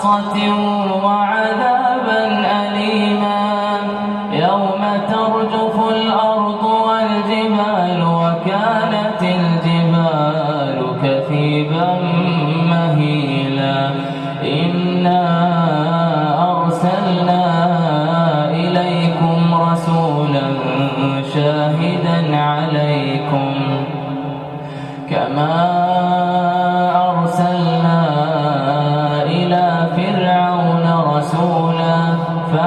وسخط وعذابا أليما يوم ترجف الأرض والجبال وكانت الجبال كثيبا مهيلا إنا أرسلنا إليكم رسولا شاهدا عليكم كما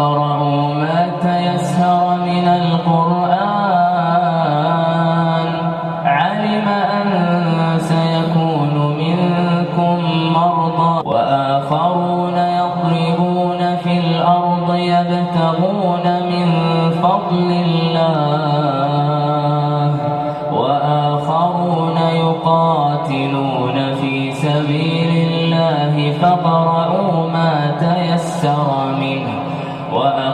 فقرأوا ما تيسر من القرآن. علم أن سيكون منكم مرضى وآخرون يضربون في الأرض يبتغون من فضل الله وآخرون يقاتلون في سبيل الله فقرأوا